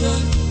人